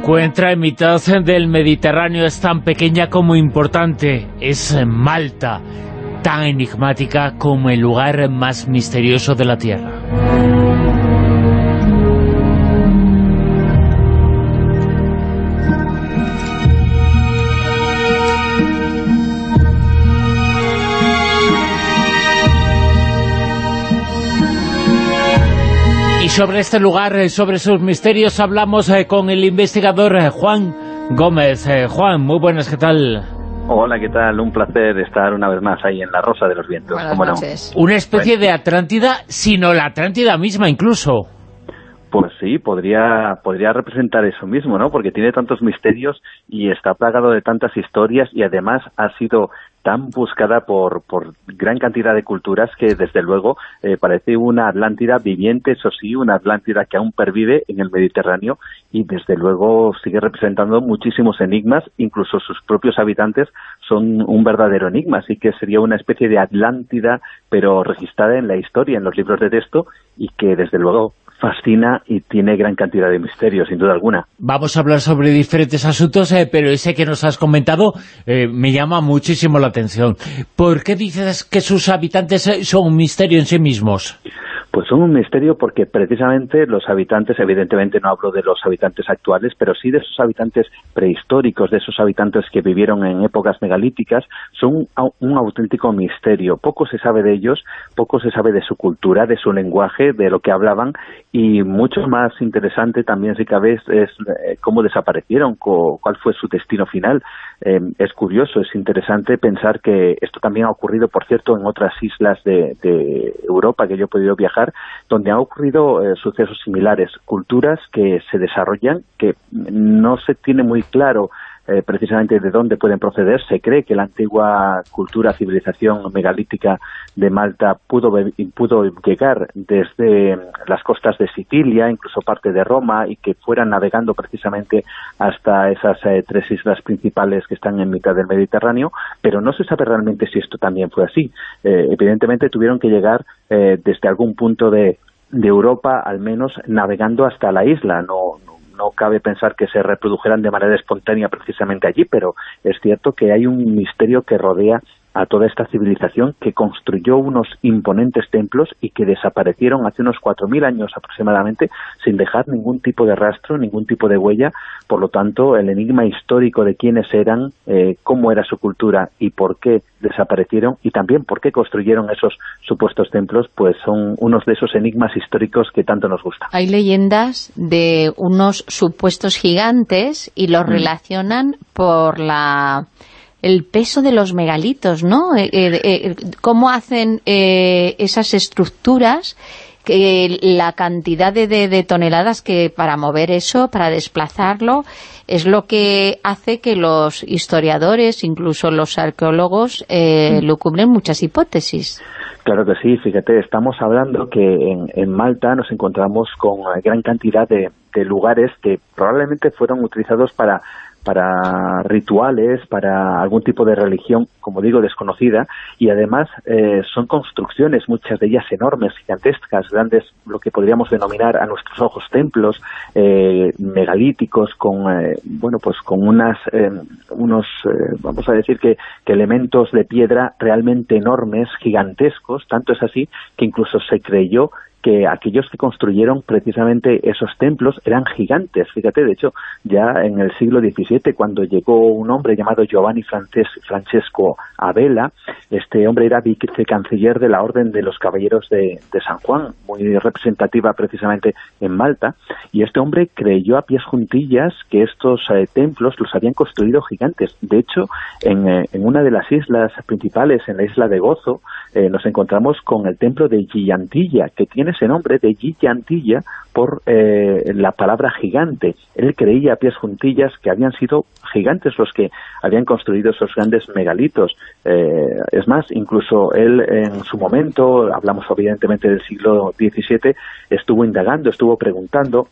encuentra en mitad del Mediterráneo, es tan pequeña como importante. Es Malta, tan enigmática como el lugar más misterioso de la Tierra. Sobre este lugar, eh, sobre sus misterios, hablamos eh, con el investigador eh, Juan Gómez. Juan, muy buenas, ¿qué tal? Hola, ¿qué tal? Un placer estar una vez más ahí en la Rosa de los Vientos. Una especie de Atlántida, sino la Atlántida misma incluso. Pues sí, podría, podría representar eso mismo, ¿no? Porque tiene tantos misterios y está plagado de tantas historias y además ha sido tan buscada por, por gran cantidad de culturas que desde luego eh, parece una Atlántida viviente, eso sí, una Atlántida que aún pervive en el Mediterráneo y desde luego sigue representando muchísimos enigmas, incluso sus propios habitantes son un verdadero enigma, así que sería una especie de Atlántida pero registrada en la historia, en los libros de texto y que desde luego fascina y tiene gran cantidad de misterios, sin duda alguna. Vamos a hablar sobre diferentes asuntos, eh, pero ese que nos has comentado eh, me llama muchísimo la atención. ¿Por qué dices que sus habitantes eh, son un misterio en sí mismos? Pues son un misterio porque precisamente los habitantes, evidentemente no hablo de los habitantes actuales, pero sí de esos habitantes prehistóricos, de esos habitantes que vivieron en épocas megalíticas, son un, auténtico misterio. Poco se sabe de ellos, poco se sabe de su cultura, de su lenguaje, de lo que hablaban, y mucho más interesante también, si cabe, es, eh, cómo desaparecieron, cuál fue su destino final. Eh, es curioso, es interesante pensar que esto también ha ocurrido, por cierto, en otras islas de Europa que yo he podido viajar donde han ocurrido eh, sucesos similares, culturas que se desarrollan, que no se tiene muy claro eh, precisamente de dónde pueden proceder. Se cree que la antigua cultura, civilización megalítica de Malta pudo, pudo llegar desde las costas de Sicilia, incluso parte de Roma, y que fueran navegando precisamente hasta esas eh, tres islas principales que están en mitad del Mediterráneo, pero no se sabe realmente si esto también fue así. Eh, evidentemente tuvieron que llegar desde algún punto de, de Europa, al menos navegando hasta la isla, no, no cabe pensar que se reprodujeran de manera espontánea precisamente allí, pero es cierto que hay un misterio que rodea a toda esta civilización que construyó unos imponentes templos y que desaparecieron hace unos 4.000 años aproximadamente sin dejar ningún tipo de rastro, ningún tipo de huella. Por lo tanto, el enigma histórico de quiénes eran, eh, cómo era su cultura y por qué desaparecieron y también por qué construyeron esos supuestos templos, pues son unos de esos enigmas históricos que tanto nos gusta. Hay leyendas de unos supuestos gigantes y los mm. relacionan por la el peso de los megalitos, ¿no? Eh, eh, eh, cómo hacen esas estructuras, que la cantidad de, toneladas que para mover eso, para desplazarlo, es lo que hace que los historiadores, incluso los arqueólogos, eh, lo cubren muchas hipótesis. Claro que sí, fíjate, estamos hablando que en, Malta nos encontramos con gran cantidad de lugares que probablemente fueron utilizados para para rituales, para algún tipo de religión, como digo, desconocida, y además eh, son construcciones, muchas de ellas enormes, gigantescas, grandes, lo que podríamos denominar a nuestros ojos templos, eh, megalíticos, con, eh, bueno, pues con unas, unos, vamos a decir que elementos de piedra realmente enormes, gigantescos, tanto es así que incluso se creyó que aquellos que construyeron precisamente esos templos eran gigantes. Fíjate, de hecho, ya en el siglo XVII, cuando llegó un hombre llamado Giovanni Francesco Abela, este hombre era vicecanciller de la Orden de los Caballeros de, San Juan, muy representativa precisamente en Malta, y este hombre creyó a pies juntillas que estos eh, templos los habían construido gigantes. De hecho, en, eh, en, una de las islas principales, en la isla de Gozo, eh, nos encontramos con el templo de Gigantilla, que tiene ese nombre de Gigantilla por eh, la palabra gigante. Él creía a pies juntillas que habían sido gigantes los que habían construido esos grandes megalitos. Eh, es más, incluso él en su momento, hablamos evidentemente del siglo XVII, estuvo indagando, estuvo preguntando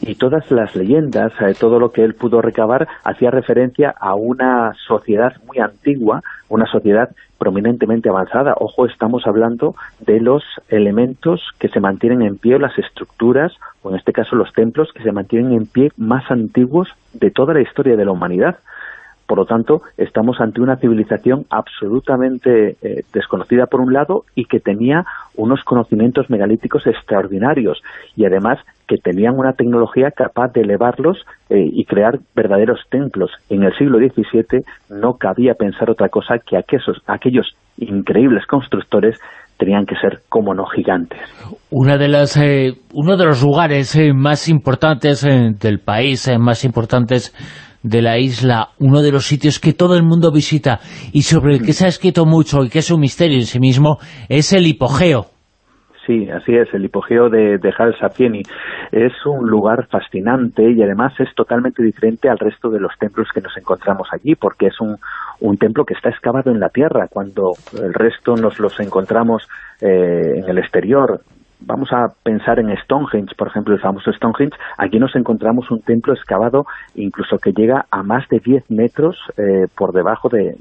y todas las leyendas, eh, todo lo que él pudo recabar, hacía referencia a una sociedad muy antigua, una sociedad prominentemente avanzada. Ojo, estamos hablando de los elementos que se mantienen en pie, las estructuras, o en este caso los templos, que se mantienen en pie más antiguos de toda la historia de la humanidad. Por lo tanto, estamos ante una civilización absolutamente eh, desconocida por un lado y que tenía unos conocimientos megalíticos extraordinarios y además que tenían una tecnología capaz de elevarlos eh, y crear verdaderos templos. En el siglo XVII no cabía pensar otra cosa que aquellos, increíbles constructores tenían que ser como no gigantes. Una de las, eh, uno de los lugares más importantes del país, más importantes de la isla, uno de los sitios que todo el mundo visita y sobre el que se ha escrito mucho y que es un misterio en sí mismo, es el hipogeo. Sí, así es, el hipogeo de, de Sapieni. Es un lugar fascinante y además es totalmente diferente al resto de los templos que nos encontramos allí, porque es un, un templo que está excavado en la tierra, cuando el resto nos los encontramos eh, en el exterior, vamos a pensar en Stonehenge, por ejemplo, el famoso Stonehenge, aquí nos encontramos un templo excavado incluso que llega a más de 10 metros eh, por debajo de,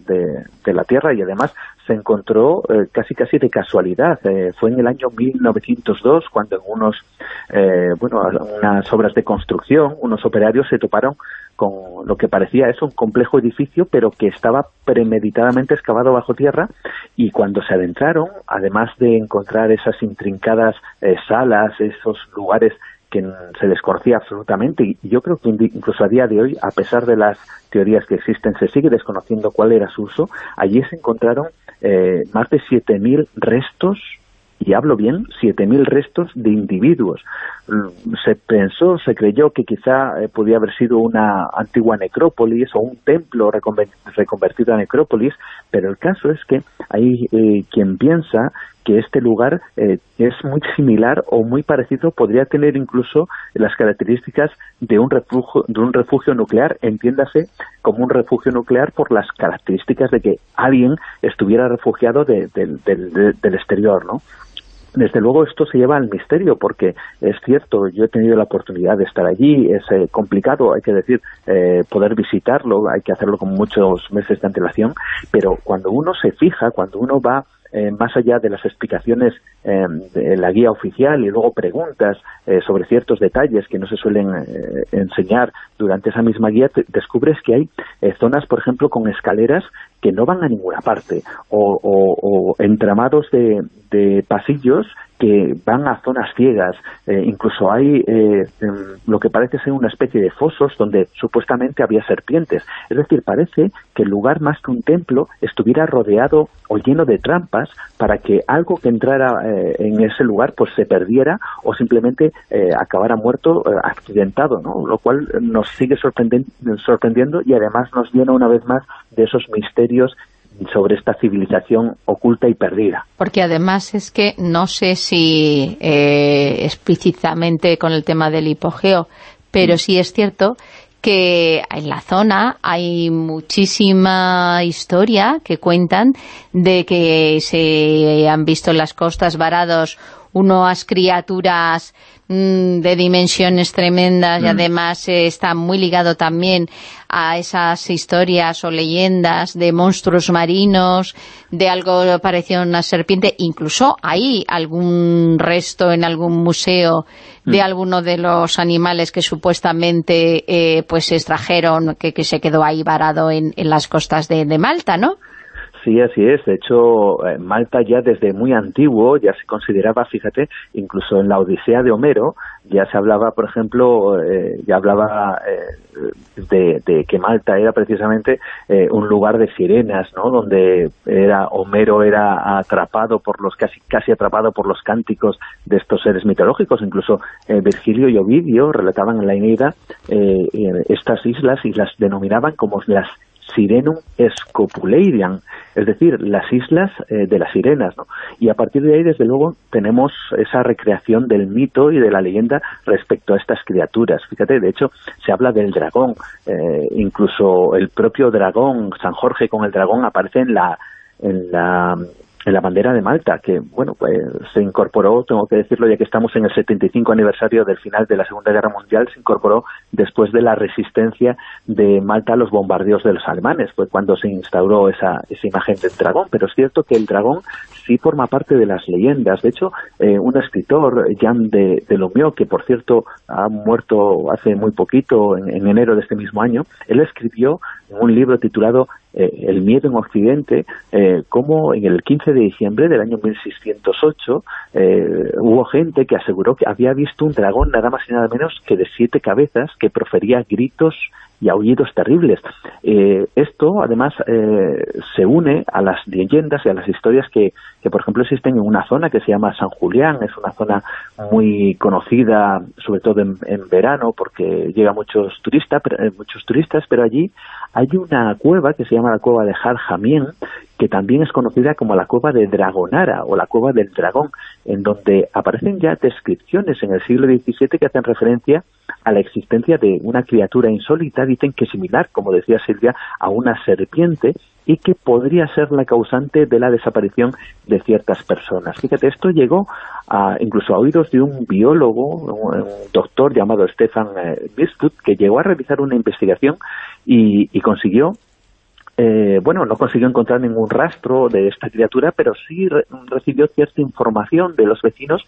la tierra y además se encontró eh, casi casi de casualidad. Eh, fue en el año 1902 cuando en unos, bueno, unas obras de construcción, unos operarios se toparon con lo que parecía eso, un complejo edificio, pero que estaba premeditadamente excavado bajo tierra y cuando se adentraron, además de encontrar esas intrincadas eh, salas, esos lugares que se desconocía absolutamente y yo creo que incluso a día de hoy, a pesar de las teorías que existen, se sigue desconociendo cuál era su uso, allí se encontraron eh, más de 7.000 restos y hablo bien, 7.000 restos de individuos. Mm, se pensó, se creyó que quizá eh, podía haber sido una antigua necrópolis o un templo reconvertido a necrópolis, pero el caso es que hay eh, quien piensa que este lugar eh, es muy similar o muy parecido, podría tener incluso las características de un refugio, de un refugio nuclear, entiéndase como un refugio nuclear por las características de que alguien estuviera refugiado del exterior, ¿no? Desde luego esto se lleva al misterio porque es cierto, yo he tenido la oportunidad de estar allí, es eh, complicado, hay que decir, eh, poder visitarlo, hay que hacerlo con muchos meses de antelación, pero cuando uno se fija, cuando uno va eh, más allá de las explicaciones eh, de la guía oficial y luego preguntas eh, sobre ciertos detalles que no se suelen enseñar durante esa misma guía, descubres que hay zonas, por ejemplo, con escaleras que no van a ninguna parte o, entramados de pasillos que van a zonas ciegas, eh, incluso hay eh, em, lo que parece ser una especie de fosos donde supuestamente había serpientes. Es decir, parece que el lugar más que un templo estuviera rodeado o lleno de trampas para que algo que entrara eh, en ese lugar pues se perdiera o simplemente acabara muerto, accidentado, ¿no? lo cual nos sigue sorprendiendo y además nos llena una vez más de esos misterios sobre esta civilización oculta y perdida. Porque además es que no sé si eh, explícitamente con el tema del hipogeo, pero sí es cierto que en la zona hay muchísima historia que cuentan de que se han visto en las costas varados unas criaturas mm, de dimensiones tremendas y mm. además eh, está muy ligado también a esas historias o leyendas de monstruos marinos, de algo parecido a una serpiente, incluso hay algún resto en algún museo de mm. alguno de los animales que supuestamente eh, pues se extrajeron, que, se quedó ahí varado en, las costas de Malta, ¿no? Sí, así es. De hecho, eh, Malta ya desde muy antiguo ya se consideraba, fíjate, incluso en la Odisea de Homero, ya se hablaba, por ejemplo, eh, ya hablaba eh, de, que Malta era precisamente un lugar de sirenas, ¿no? Donde era Homero era atrapado por los casi casi atrapado por los cánticos de estos seres mitológicos. Incluso Virgilio y Ovidio relataban en la Eneida estas islas y las denominaban como las Sirenum Scopuleidian, es decir, las islas eh, de las sirenas. ¿no? Y a partir de ahí, desde luego, tenemos esa recreación del mito y de la leyenda respecto a estas criaturas. Fíjate, de hecho, se habla del dragón, eh, incluso el propio dragón, San Jorge con el dragón, aparece en la, en la la bandera de Malta, que bueno pues se incorporó, tengo que decirlo ya que estamos en el 75 aniversario del final de la Segunda Guerra Mundial, se incorporó después de la resistencia de Malta a los bombardeos de los alemanes, fue cuando se instauró esa, esa imagen del dragón, pero es cierto que el dragón sí forma parte de las leyendas, de hecho eh, un escritor, Jan de, de Lomio, que por cierto ha muerto hace muy poquito, en, en enero de este mismo año, él escribió un libro titulado eh, El miedo en Occidente, eh, como en el 15 de diciembre del año 1608 eh, hubo gente que aseguró que había visto un dragón nada más y nada menos que de siete cabezas que profería gritos y aullidos terribles. Eh, esto, además, eh, se une a las leyendas y a las historias que, que, por ejemplo, existen en una zona que se llama San Julián. Es una zona muy conocida, sobre todo en, en verano, porque llega muchos turistas, eh, muchos turistas, pero allí hay una cueva que se llama la cueva de Jarjamien, que también es conocida como la cueva de Dragonara o la cueva del dragón, en donde aparecen ya descripciones en el siglo XVII que hacen referencia a la existencia de una criatura insólita, dicen que similar, como decía Silvia, a una serpiente y que podría ser la causante de la desaparición de ciertas personas. Fíjate, esto llegó a, incluso a oídos de un biólogo, un, doctor llamado Stefan eh, que llegó a realizar una investigación y, y consiguió eh, bueno, no consiguió encontrar ningún rastro de esta criatura, pero sí re recibió cierta información de los vecinos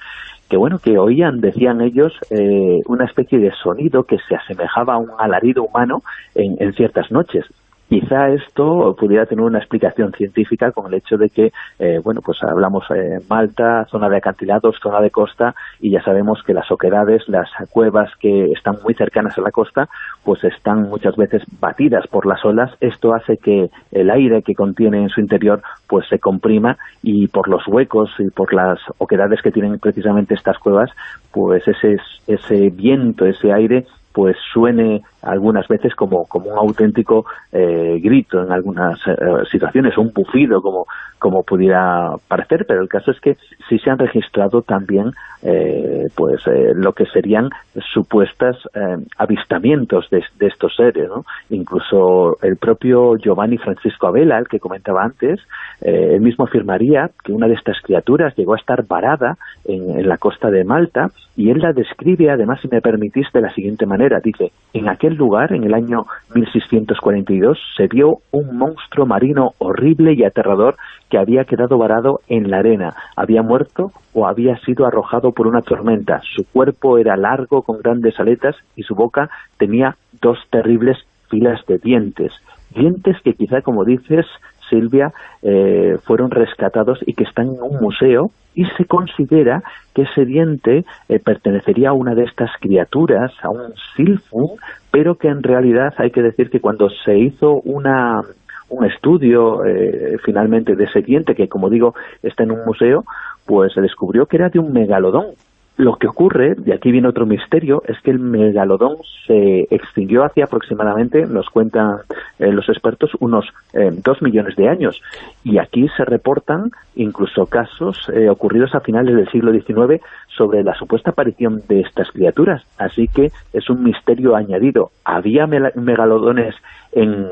que, bueno, que oían, decían ellos, eh, una especie de sonido que se asemejaba a un alarido humano en ciertas noches. Quizá esto pudiera tener una explicación científica con el hecho de que, eh, bueno, pues hablamos eh, Malta, zona de acantilados, zona de costa, y ya sabemos que las oquedades, las cuevas que están muy cercanas a la costa, pues están muchas veces batidas por las olas. Esto hace que el aire que contiene en su interior pues se comprima y por los huecos y por las oquedades que tienen precisamente estas cuevas, pues ese, ese viento, ese aire pues suene algunas veces como, como un auténtico eh, grito en algunas eh, situaciones, un bufido como, como pudiera parecer, pero el caso es que sí se han registrado también eh, pues eh, lo que serían supuestas eh, avistamientos de, estos seres, ¿no? Incluso el propio Giovanni Francisco Abela, el que comentaba antes, él mismo afirmaría que una de estas criaturas llegó a estar varada en, en la costa de Malta y él la describe, además, si me permitís, de la siguiente manera. Dice, en aquel lugar, en el año 1642, se vio un monstruo marino horrible y aterrador que había quedado varado en la arena. Había muerto o había sido arrojado por una tormenta. Su cuerpo era largo, con grandes aletas, y su boca tenía dos terribles filas de dientes. Dientes que quizá, como dices, Silvia, eh, fueron rescatados y que están en un museo y se considera que ese diente eh, pertenecería a una de estas criaturas, a un silfun, pero que en realidad hay que decir que cuando se hizo una un estudio eh, finalmente de ese diente, que como digo está en un museo, pues se descubrió que era de un megalodón, lo que ocurre, y aquí viene otro misterio, es que el megalodón se extinguió hace aproximadamente, nos cuentan eh, los expertos, unos eh, dos millones de años. Y aquí se reportan incluso casos eh, ocurridos a finales del siglo XIX sobre la supuesta aparición de estas criaturas. Así que es un misterio añadido. ¿Había megalodones en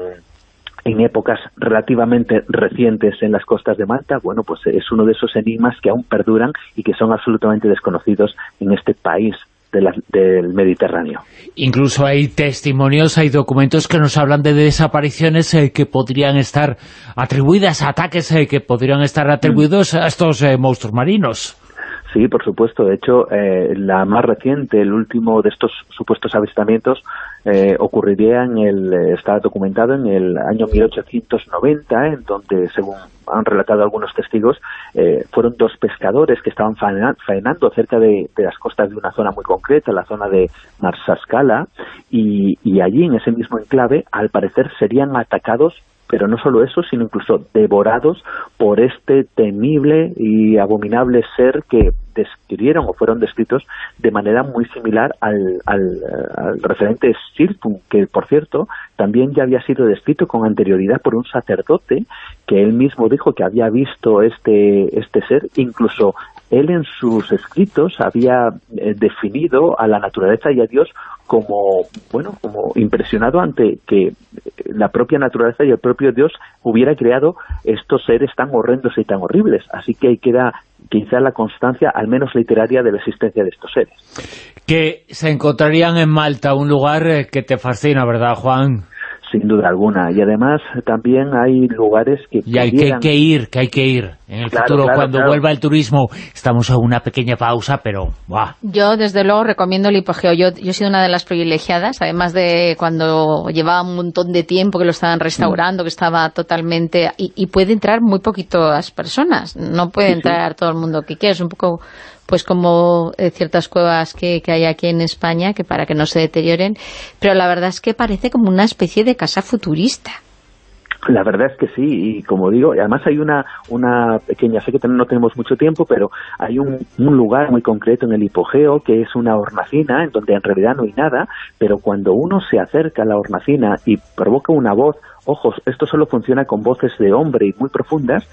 en épocas relativamente recientes en las costas de Malta, bueno, pues es uno de esos enigmas que aún perduran y que son absolutamente desconocidos en este país del Mediterráneo. Incluso hay testimonios, hay documentos que nos hablan de desapariciones eh, que podrían estar atribuidas a ataques eh, que podrían estar atribuidos a estos eh, monstruos marinos. Sí, por supuesto. De hecho, eh, la más reciente, el último de estos supuestos avistamientos, eh, ocurriría en el, está documentado en el año 1890, en donde, según han relatado algunos testigos, eh, fueron dos pescadores que estaban faenando cerca de, de, las costas de una zona muy concreta, la zona de Marsascala, y, y allí, en ese mismo enclave, al parecer serían atacados pero no solo eso, sino incluso devorados por este temible y abominable ser que describieron o fueron descritos de manera muy similar al, al, referente Sirpun, que por cierto también ya había sido descrito con anterioridad por un sacerdote que él mismo dijo que había visto este, este ser, incluso él en sus escritos había eh, definido a la naturaleza y a Dios como, bueno, como impresionado ante que la propia naturaleza y el propio Dios hubiera creado estos seres tan horrendos y tan horribles. Así que ahí queda quizá la constancia, al menos literaria, de la existencia de estos seres. Que se encontrarían en Malta, un lugar eh, que te fascina, ¿verdad, Juan? Sin duda alguna. Y además también hay lugares que... Y hay que, que, ir, que hay que ir. En el futuro, cuando vuelva el turismo, estamos a una pequeña pausa, pero... ¡buah! Yo, desde luego, recomiendo el hipogeo. Yo, yo he sido una de las privilegiadas, además de cuando llevaba un montón de tiempo que lo estaban restaurando, que estaba totalmente... Y, puede entrar muy poquitas personas. No puede entrar todo el mundo que quiera. Es un poco pues como eh, ciertas cuevas que, hay aquí en España, que para que no se deterioren, pero la verdad es que parece como una especie de casa futurista. La verdad es que sí, y como digo, además hay una, una pequeña, sé que no tenemos mucho tiempo, pero hay un, un, lugar muy concreto en el hipogeo que es una hornacina en donde en realidad no hay nada, pero cuando uno se acerca a la hornacina y provoca una voz, ojos, esto solo funciona con voces de hombre y muy profundas,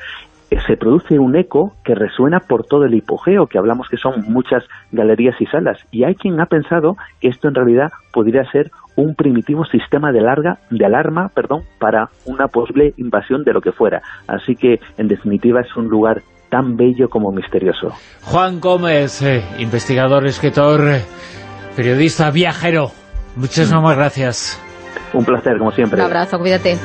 se produce un eco que resuena por todo el hipogeo, que hablamos que son muchas galerías y salas. Y hay quien ha pensado que esto en realidad podría ser un primitivo sistema de, larga, de alarma perdón, para una posible invasión de lo que fuera. Así que, en definitiva, es un lugar tan bello como misterioso. Juan Gómez, eh, investigador, escritor, periodista, viajero. Muchísimas gracias. Un placer, como siempre. Un abrazo, cuídate.